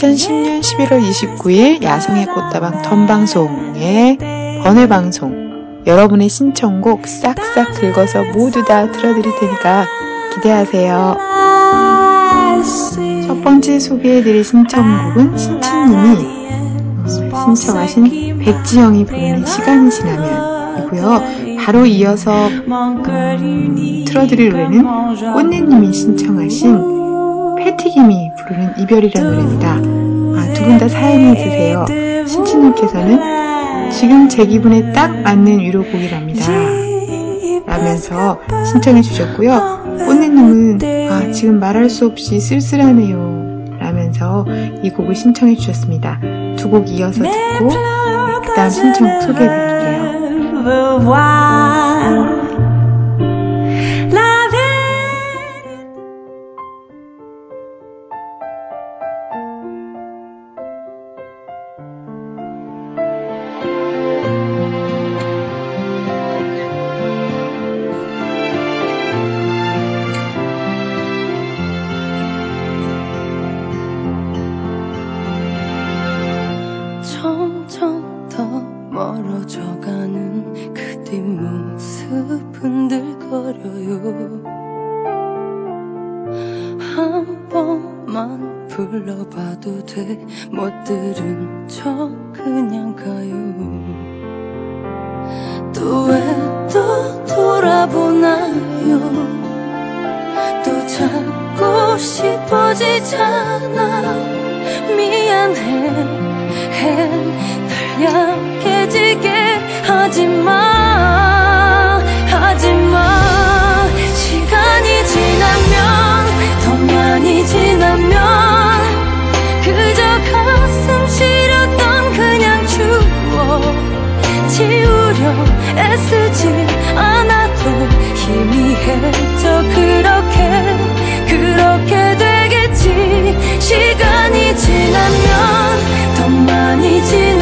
2010년 11월 29일 야생의 꽃다방 던방송의 번외방송 여러분의 신청곡 싹싹 긁어서 모두 다 들어드릴 테니까 기대하세요. 첫 번째 소개해드릴 신청곡은 신치님이 어, 신청하신 백지영이 부르는 시간이 지나면 이고요. 바로 이어서 음, 틀어드릴 노래는 꽃내님이 신청하신 패티김이 부르는 이별이라는 노래입니다. 아, 두 분 다 사연이 있으세요. 신치님께서는 지금 제 기분에 딱 맞는 위로곡이랍니다. 라면서 신청해 주셨고요. 꽃내님은 아, 지금 말할 수 없이 쓸쓸하네요. 라면서 이 곡을 신청해 주셨습니다. 두 곡 이어서 듣고 그 다음 신청곡 소개해 드릴게요. 있어요. 또 찾고 싶어지잖아. 미안해. 해날 약해지게 하지마. 하지마. 시간이 지나면 더 많이 지나면 그저 가슴 싫었던 그냥 추억 지우려 애쓰지. 희미해져 그렇게 그렇게 되겠지. 시간이 지나면 더 많이 지나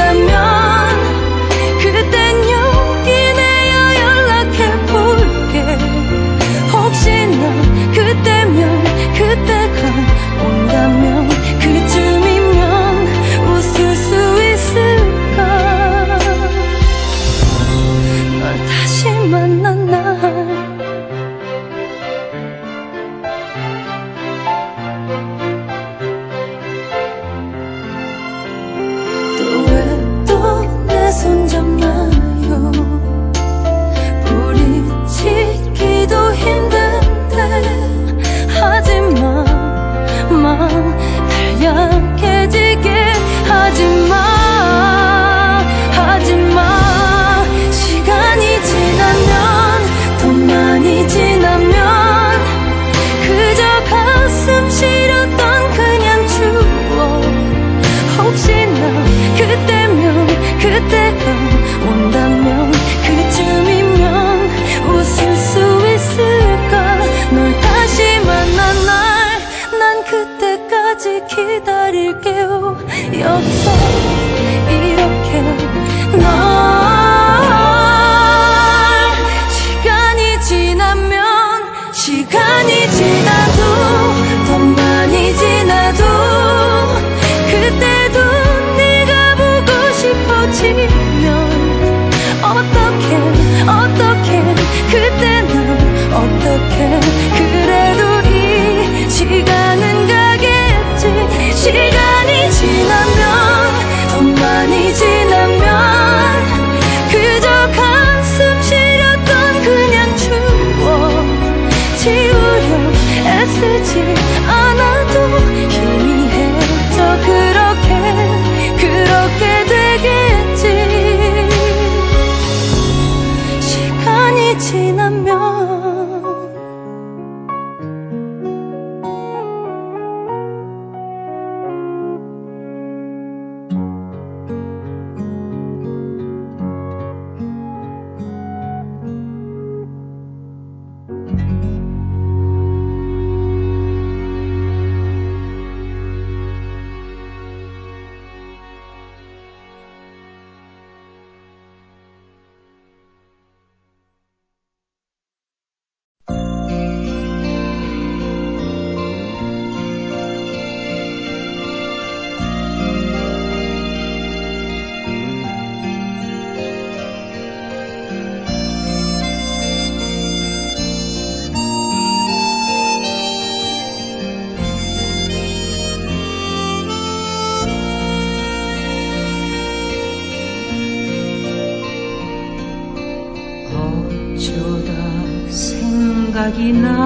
Marina.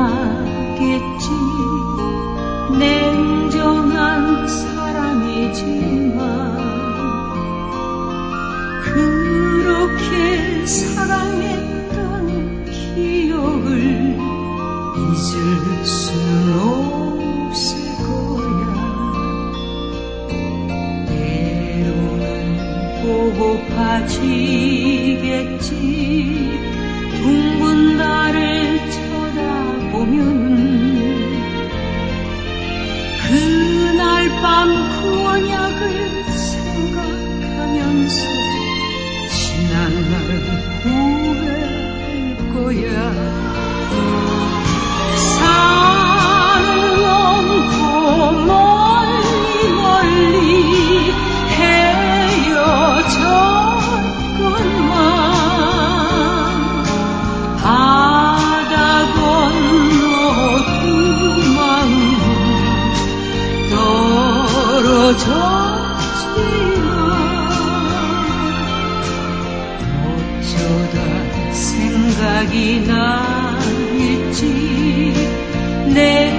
생각이 나겠지. 냉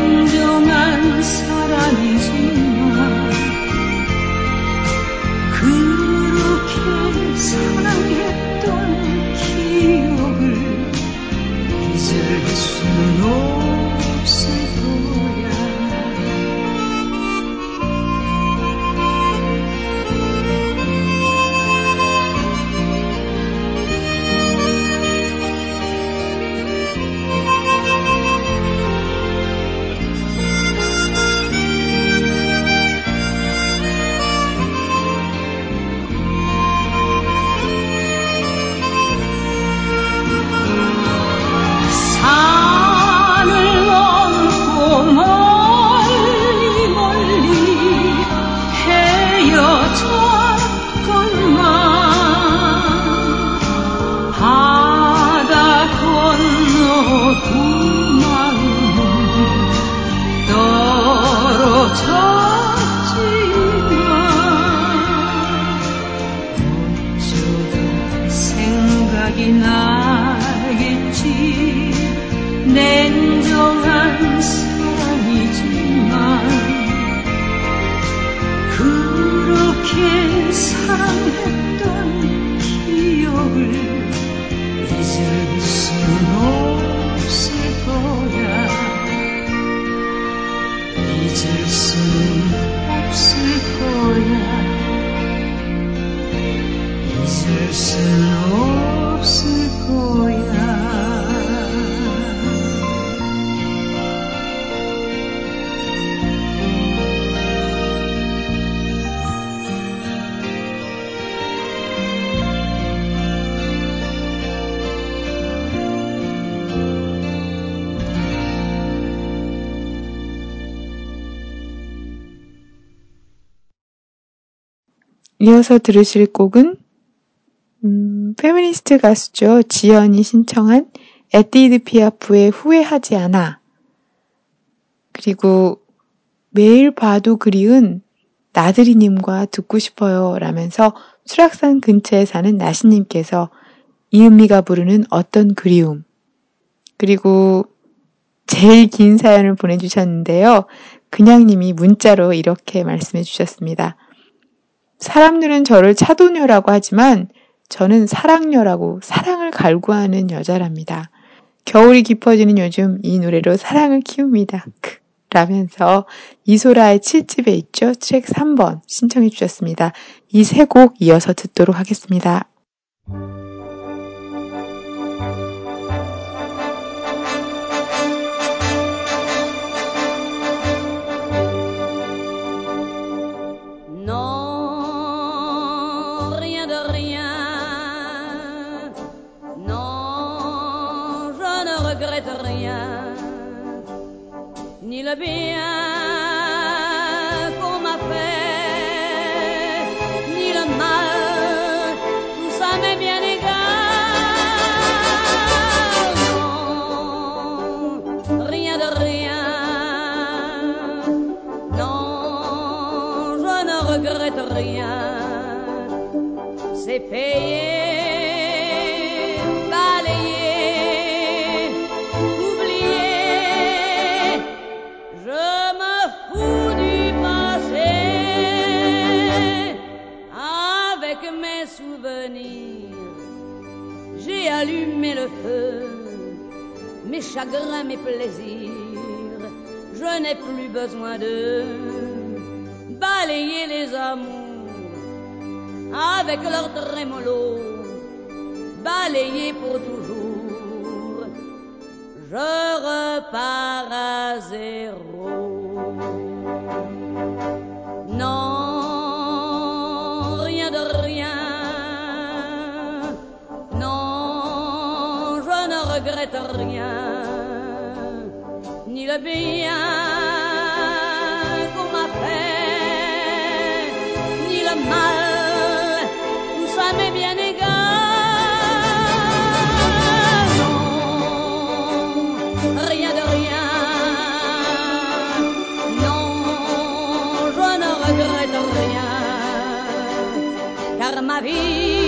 이어서 들으실 곡은 음, 페미니스트 가수죠. 지연이 신청한 에디트 피아프의 후회하지 않아. 그리고 매일 봐도 그리운 나들이님과 듣고 싶어요 라면서 수락산 근처에 사는 나시님께서 이은미가 부르는 어떤 그리움. 그리고 제일 긴 사연을 보내주셨는데요. 그냥님이 문자로 이렇게 말씀해 주셨습니다. 사람들은 저를 차도녀라고 하지만 저는 사랑녀라고 사랑을 갈구하는 여자랍니다. 겨울이 깊어지는 요즘 이 노래로 사랑을 키웁니다. 크. 라면서 이소라의 7집에 있죠. 트랙 3번 신청해 주셨습니다. 이 세 곡 이어서 듣도록 하겠습니다. Regrette rien. Ni le bien qu'on m'a fait, ni le mal, tout ça m'est bien égal. Non, rien de rien. Non, je ne regrette rien. C'est payé, chagrins, mes plaisirs, je n'ai plus besoin de balayer les amours avec leur trémolo, balayer pour toujours. Je repars à zéro. regrette rien, ni le bien qu'on m'a fait, ni le mal, tout ça m'est bien égal. Non, rien de rien, non, je ne regrette rien, car ma vie,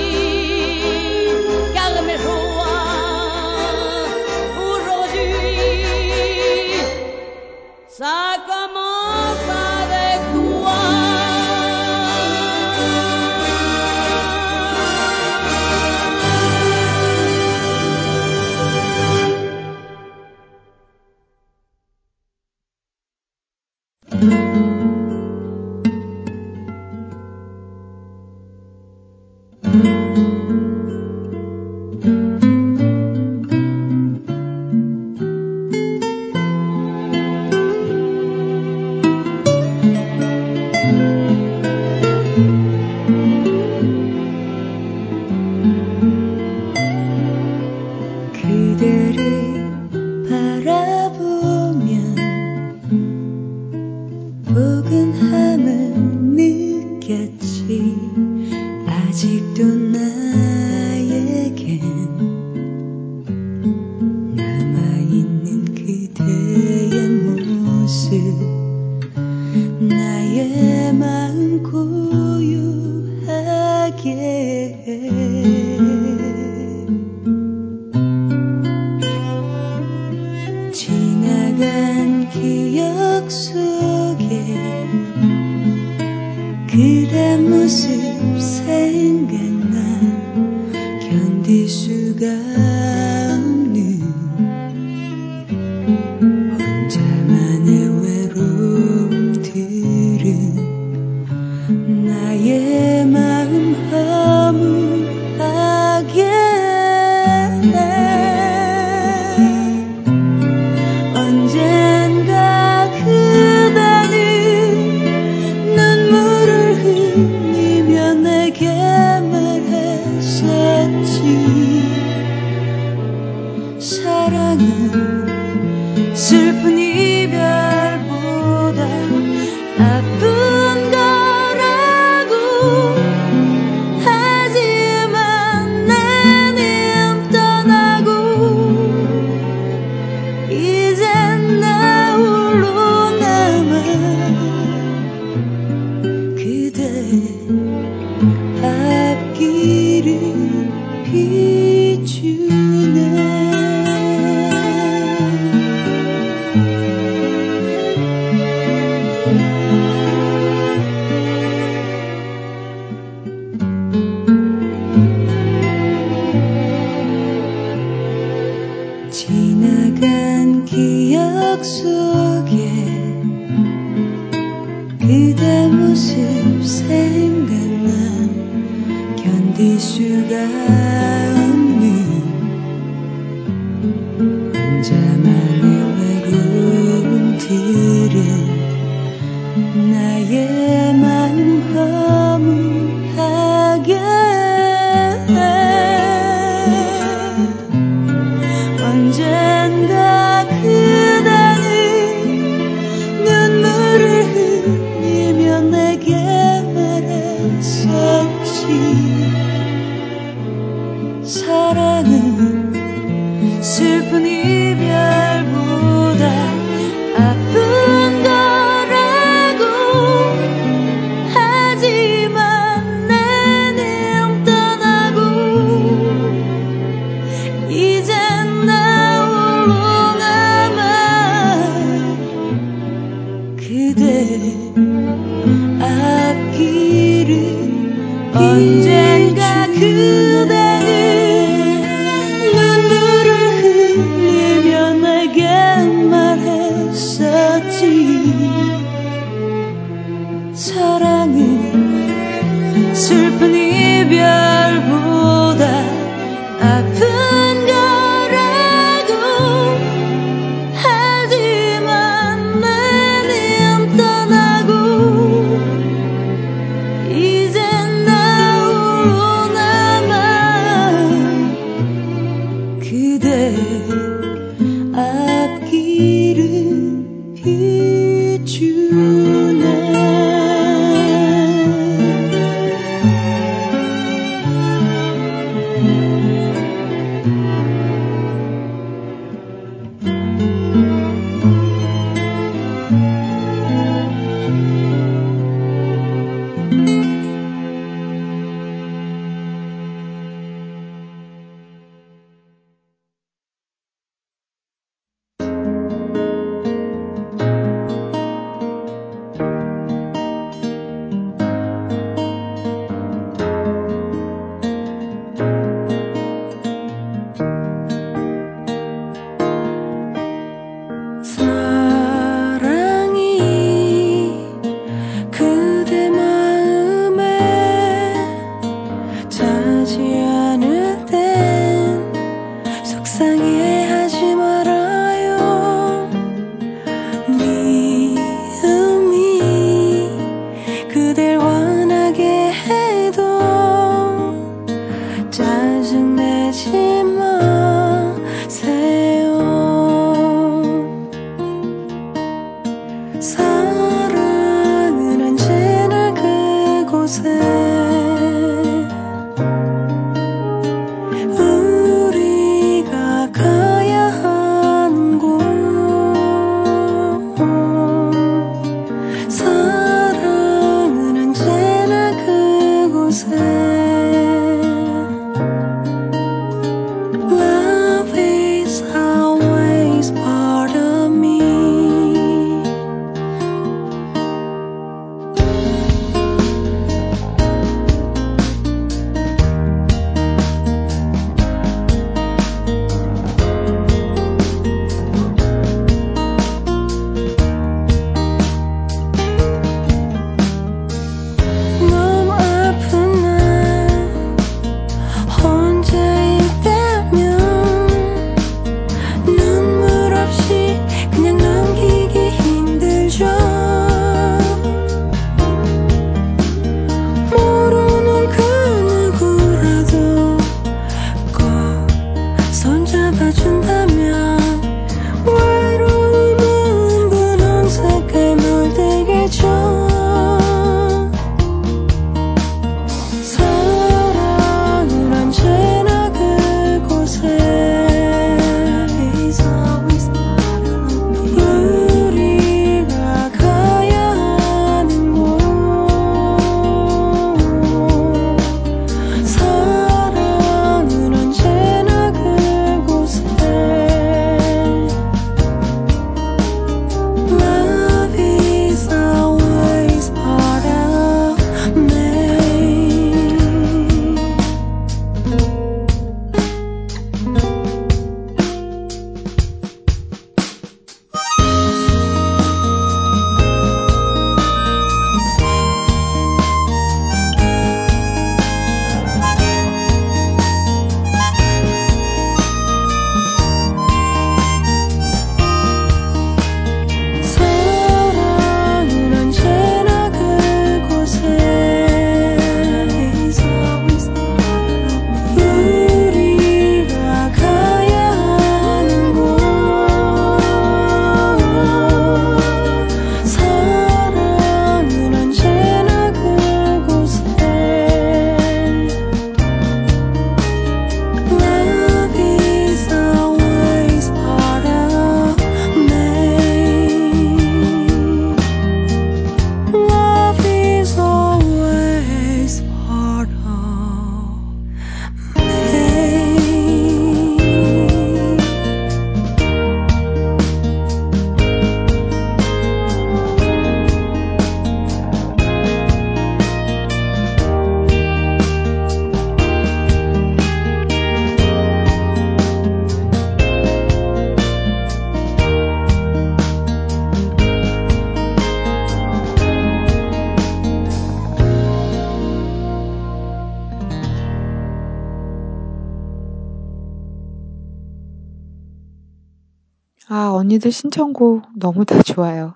언니들 신청곡 너무 다 좋아요.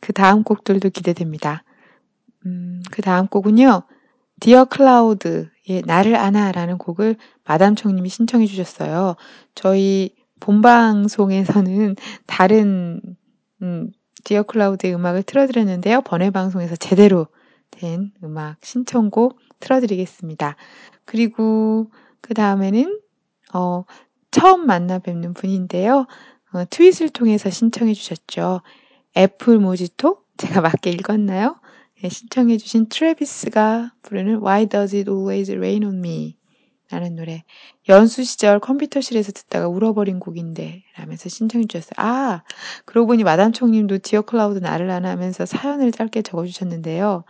그 다음 곡들도 기대됩니다. 음, 그 다음 곡은요. 디어 클라우드의 나를 아나라는 곡을 마담청님이 신청해 주셨어요. 저희 본방송에서는 다른 음, 디어 클라우드의 음악을 틀어드렸는데요. 번외 방송에서 제대로 된 음악 신청곡 틀어드리겠습니다. 그리고 그 다음에는 어, 처음 만나 뵙는 분인데요. 어, 트윗을 통해서 신청해 주셨죠. 애플 모지토? 제가 맞게 읽었나요? 네, 신청해 주신 트래비스가 부르는 Why Does It Always Rain On Me 라는 노래. 연수 시절 컴퓨터실에서 듣다가 울어버린 곡인데 라면서 신청해 주셨어요. 아, 그러고 보니 마담 총님도 디어 클라우드 나를 아나 하면서 사연을 짧게 적어주셨는데요.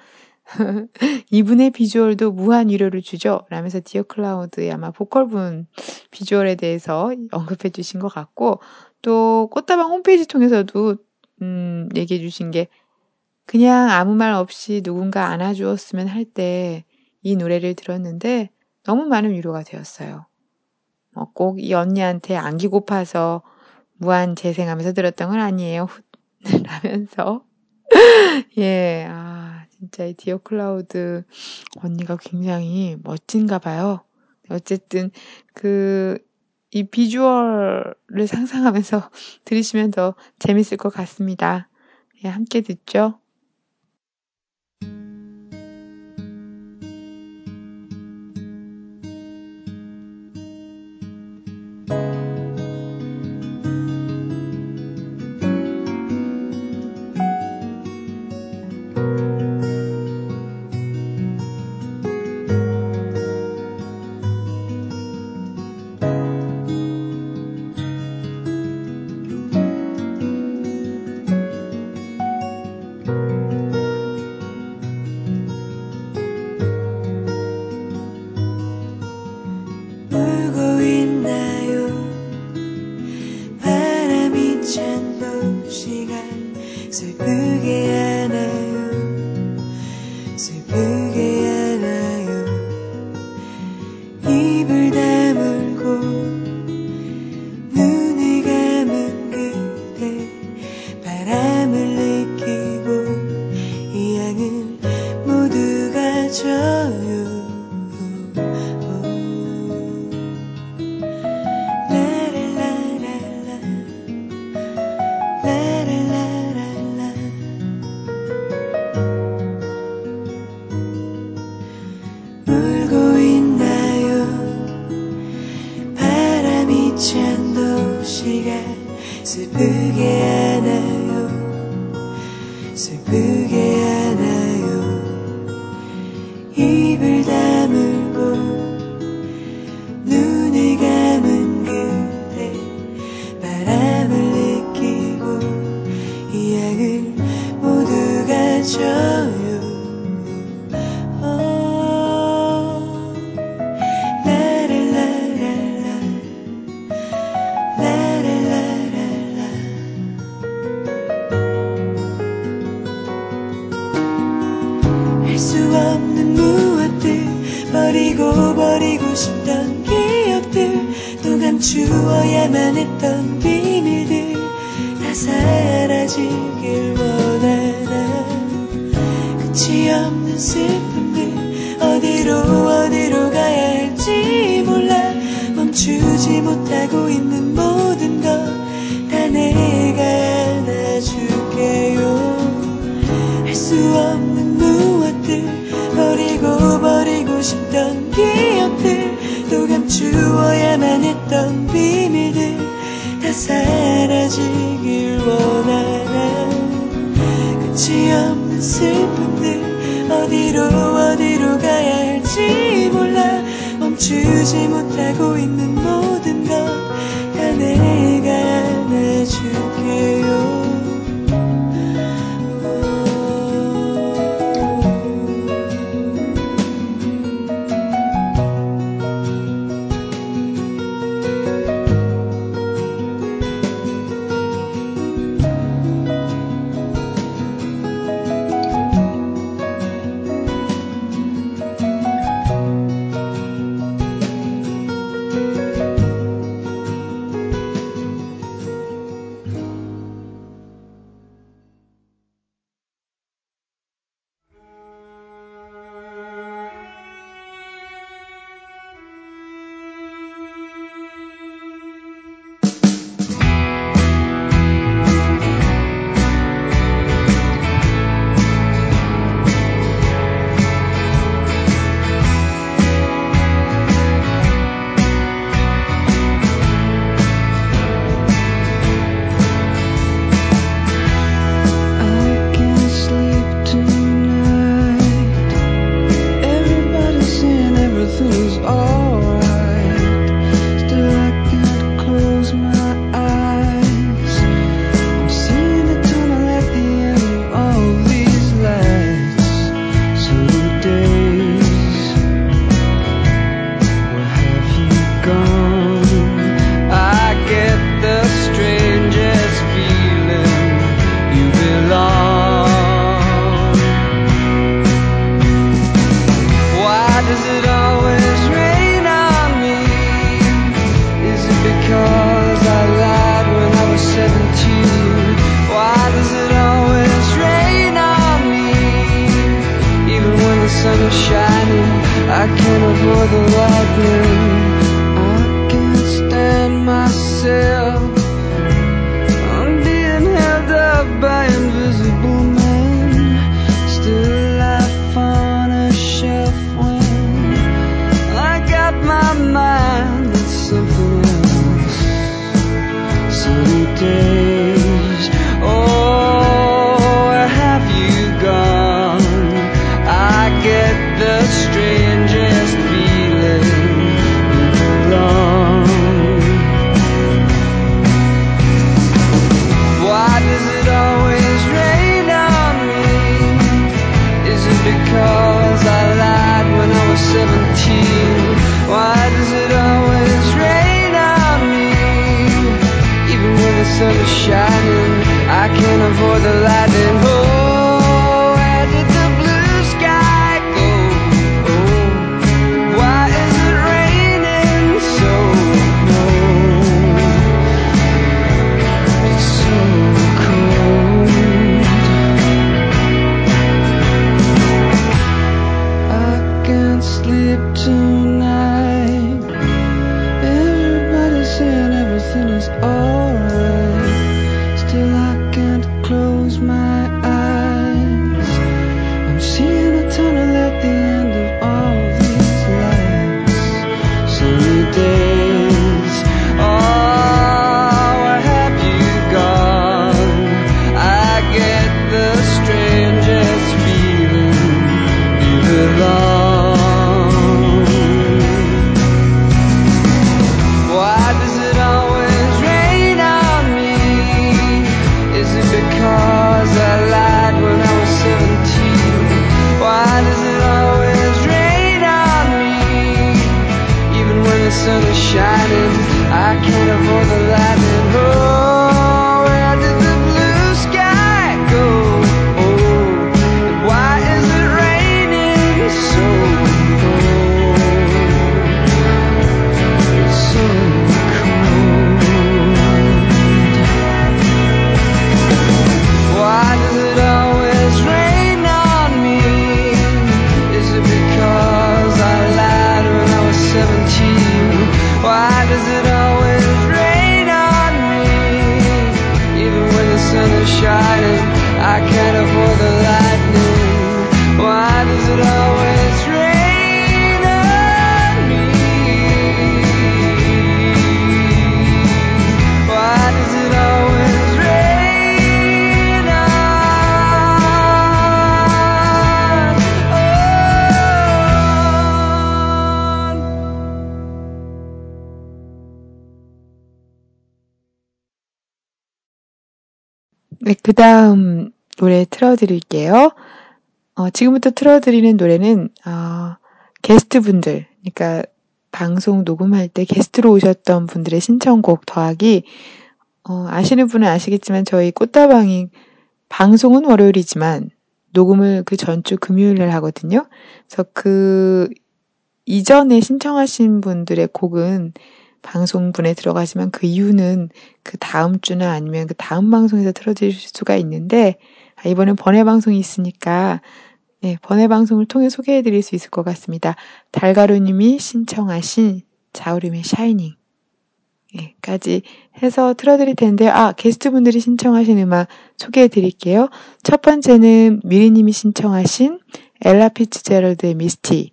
이분의 비주얼도 무한 위로를 주죠. 라면서 디어 클라우드의 아마 보컬분 비주얼에 대해서 언급해 주신 것 같고, 또 꽃다방 홈페이지 통해서도, 음, 얘기해 주신 게, 그냥 아무 말 없이 누군가 안아주었으면 할 때 이 노래를 들었는데 너무 많은 위로가 되었어요. 어, 꼭이 언니한테 안기고 파서 무한 재생하면서 들었던 건 아니에요. 라면서. 예, 아, 진짜 이 디어 클라우드 언니가 굉장히 멋진가 봐요. 어쨌든 그 이 비주얼을 상상하면서 들으시면 더 재밌을 것 같습니다. 예, 함께 듣죠. 어디로 어디로 가야 할지 몰라. 멈추지 못하고 있는 너. faces all. 그 다음 노래 틀어드릴게요. 어, 지금부터 틀어드리는 노래는, 어, 게스트 분들, 그러니까 방송 녹음할 때 게스트로 오셨던 분들의 신청곡 더하기, 어, 아시는 분은 아시겠지만 저희 꽃다방이 방송은 월요일이지만 녹음을 그 전주 금요일 날 하거든요. 그래서 그 이전에 신청하신 분들의 곡은 방송분에 들어가지만 그 이유는 그 다음 주나 아니면 그 다음 방송에서 틀어드릴 수가 있는데 아, 이번엔 번외 방송이 있으니까 네, 번외 방송을 통해 소개해 드릴 수 있을 것 같습니다. 달가루 님이 신청하신 자우림의 샤이닝 예, 까지 해서 틀어드릴 텐데 아 게스트분들이 신청하신 음악 소개해 드릴게요. 첫 번째는 미리님이 신청하신 엘라 피츠제럴드의 미스티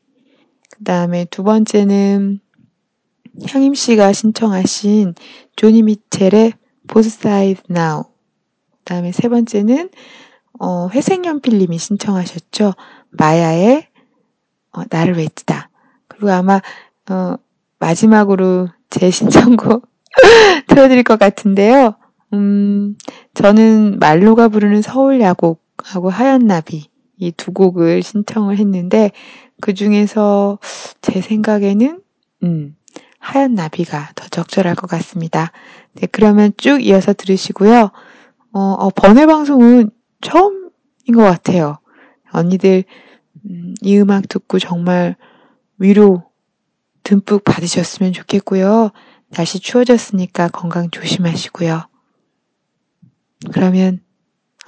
그 다음에 두 번째는 향임 씨가 신청하신 조니 미첼의 Both Sides Now. 그다음에 세 번째는 어, 회색연필님이 신청하셨죠. 마야의 어, 나를 외치다. 그리고 아마 어, 마지막으로 제 신청곡 틀어드릴 것 같은데요. 음, 저는 말로가 부르는 서울 야곡하고 하얀 나비 이 두 곡을 신청을 했는데 그 중에서 제 생각에는 음, 하얀 나비가 더 적절할 것 같습니다. 네, 그러면 쭉 이어서 들으시고요. 어, 어, 번외 방송은 처음인 것 같아요. 언니들 음, 이 음악 듣고 정말 위로 듬뿍 받으셨으면 좋겠고요. 날씨 추워졌으니까 건강 조심하시고요. 그러면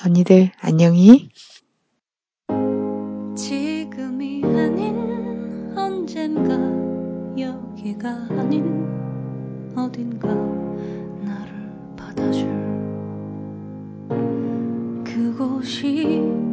언니들 안녕히. 息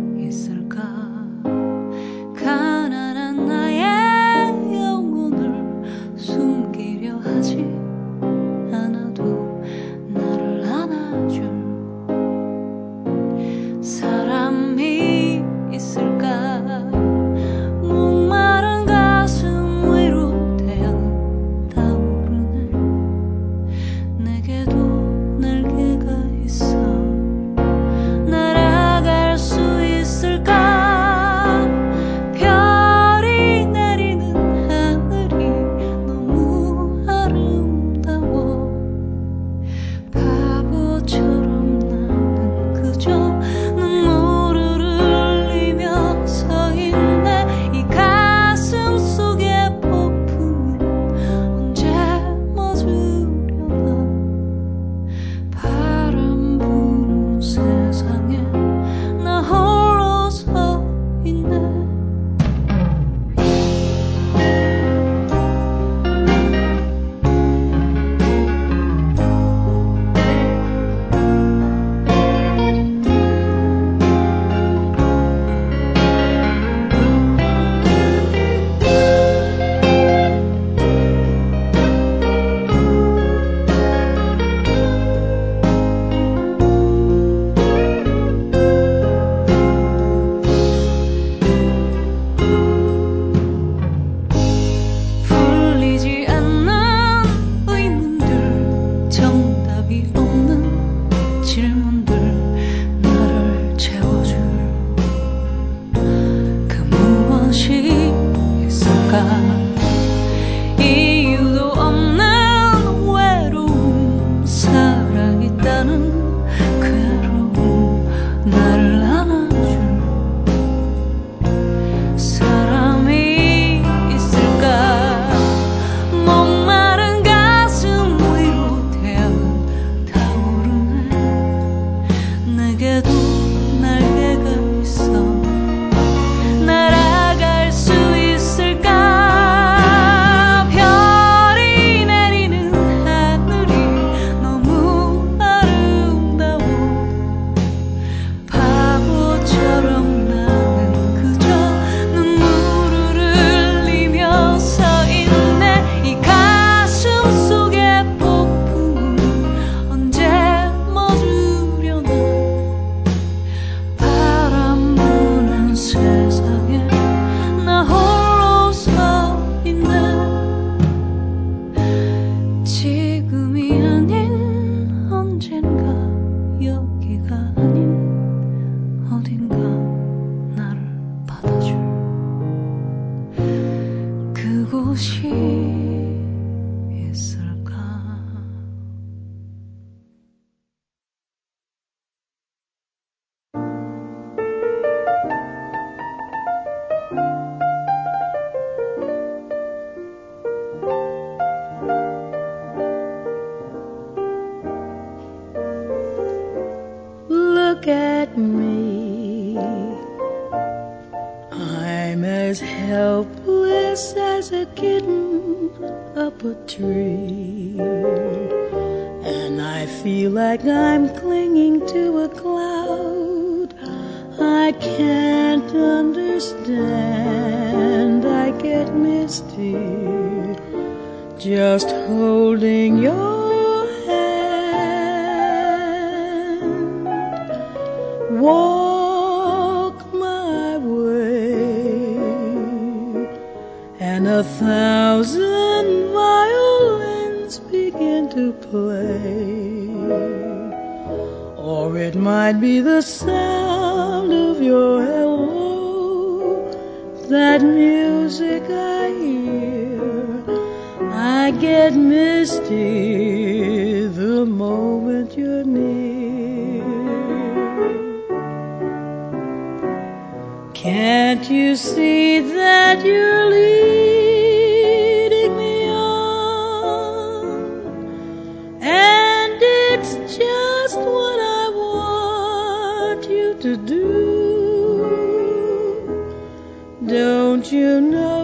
thousand violins begin to play. Or it might be the sound of your hello, that music I hear. I get misty the moment you're near. Can't you see that you're leaving? you know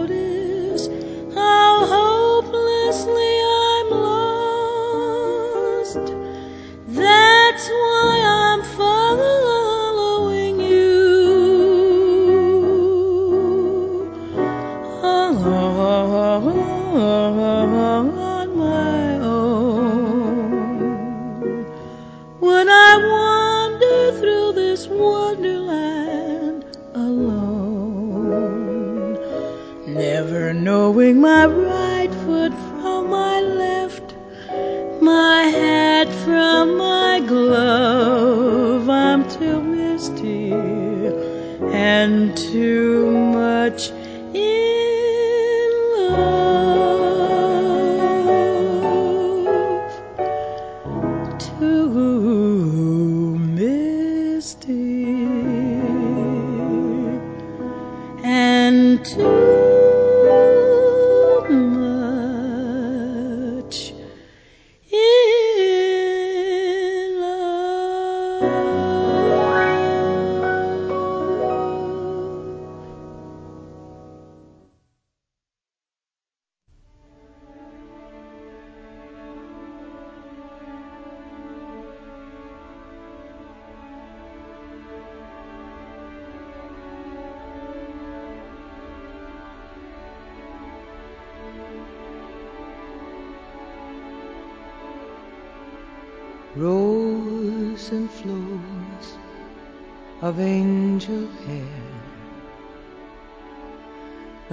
To.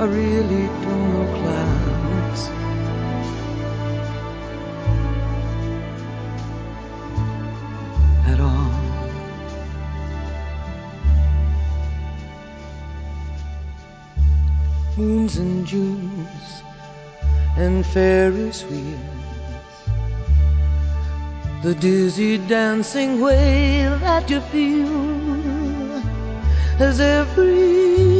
I really don't know clouds. At all. moons and Junes and Ferris wheels. The dizzy dancing way that you feel as every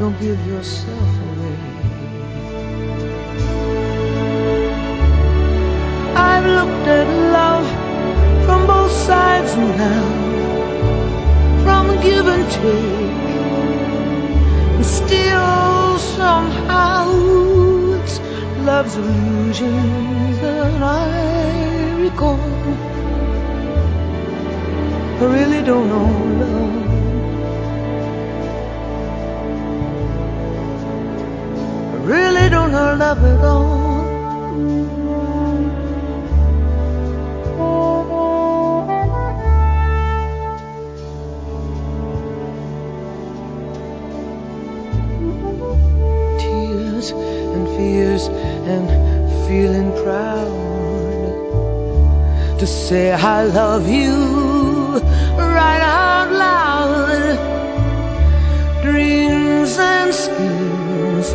Don't give yourself away. I've looked at love from both sides now, from give and take, and still somehow it's love's illusions that I recall. I really don't know love. Don't know love at all. Tears and fears and feeling proud to say I love you right out loud. Dreams and schemes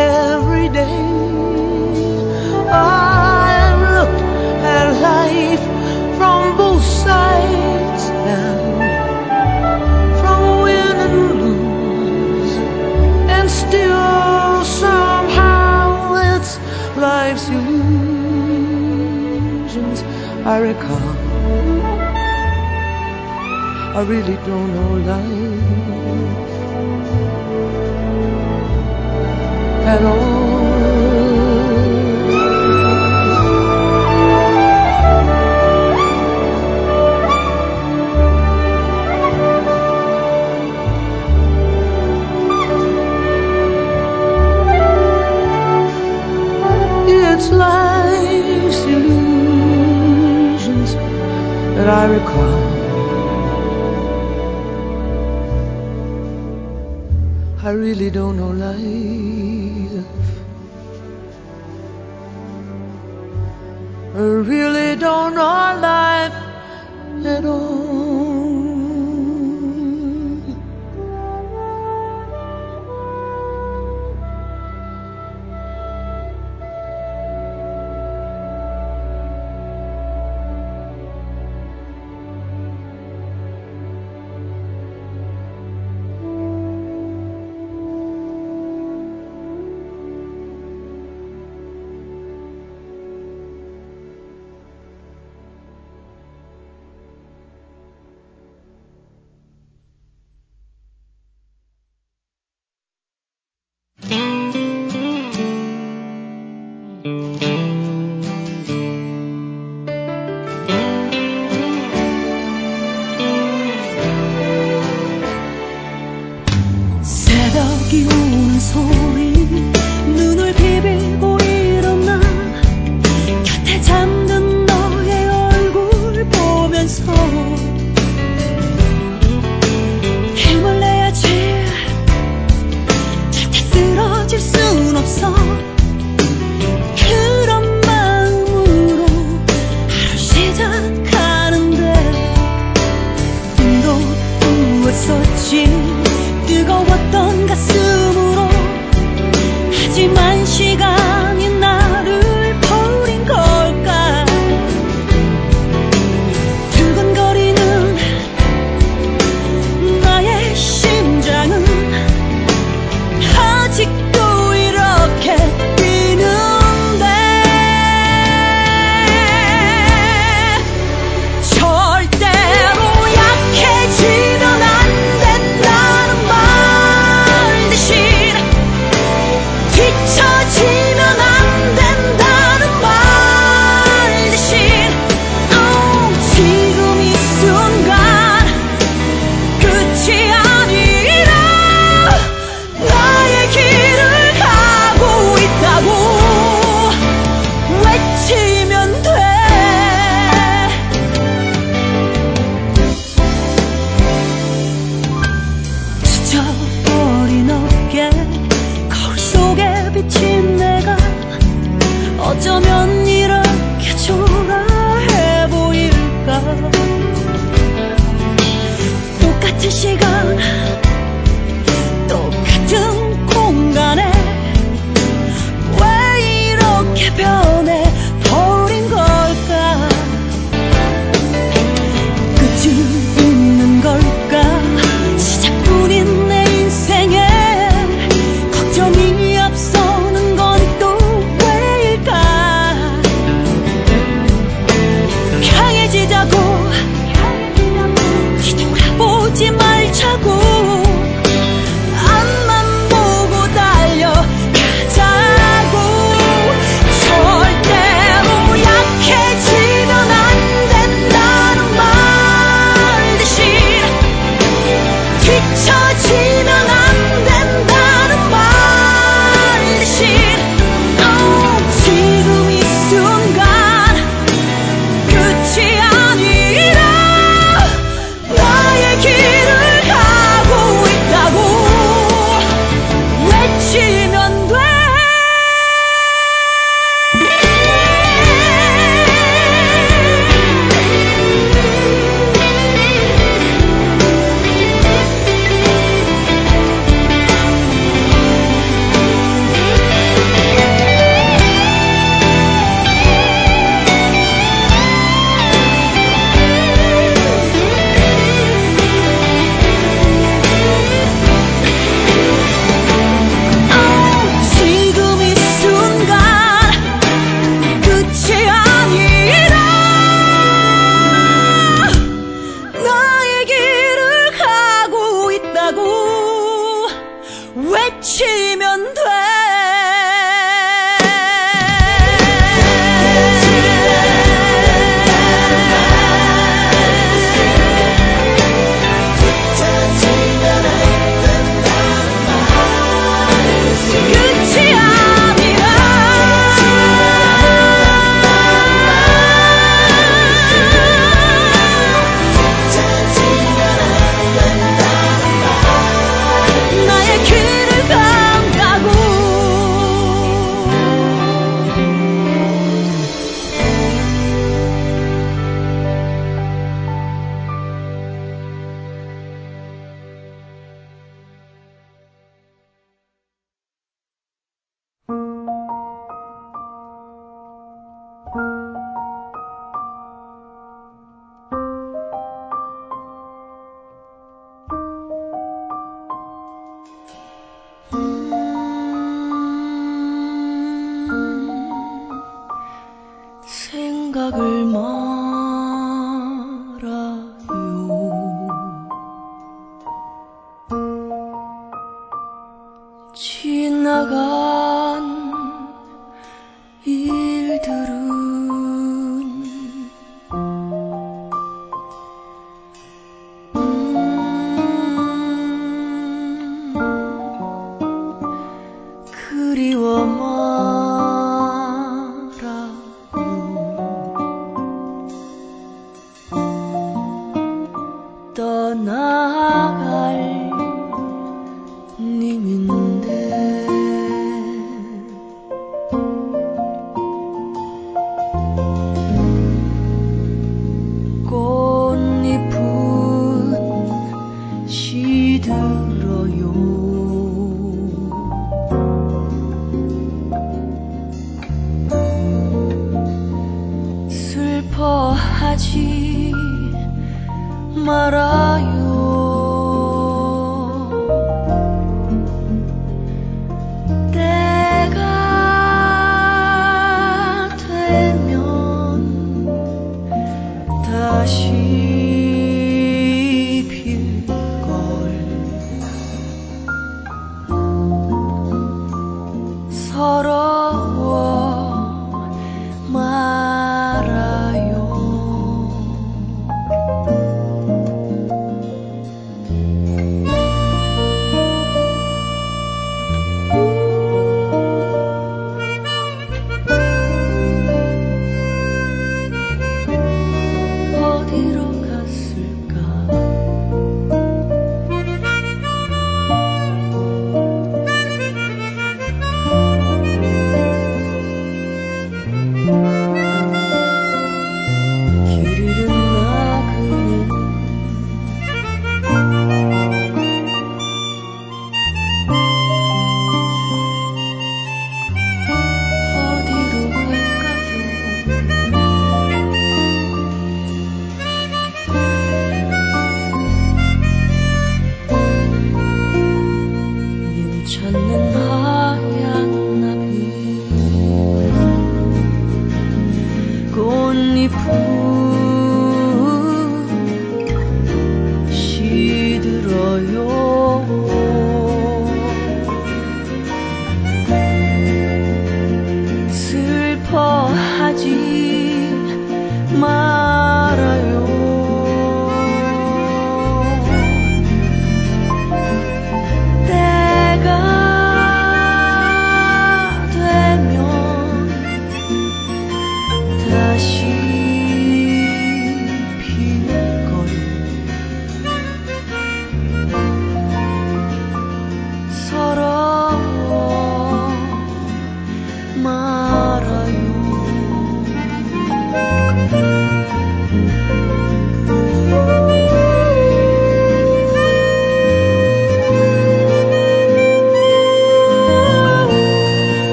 every day. I look at life from both sides now, from win and lose, and still somehow it's life's illusions I recall. I really don't know life. It's life's illusions that I recall. I really don't know life. I really don't know life at all.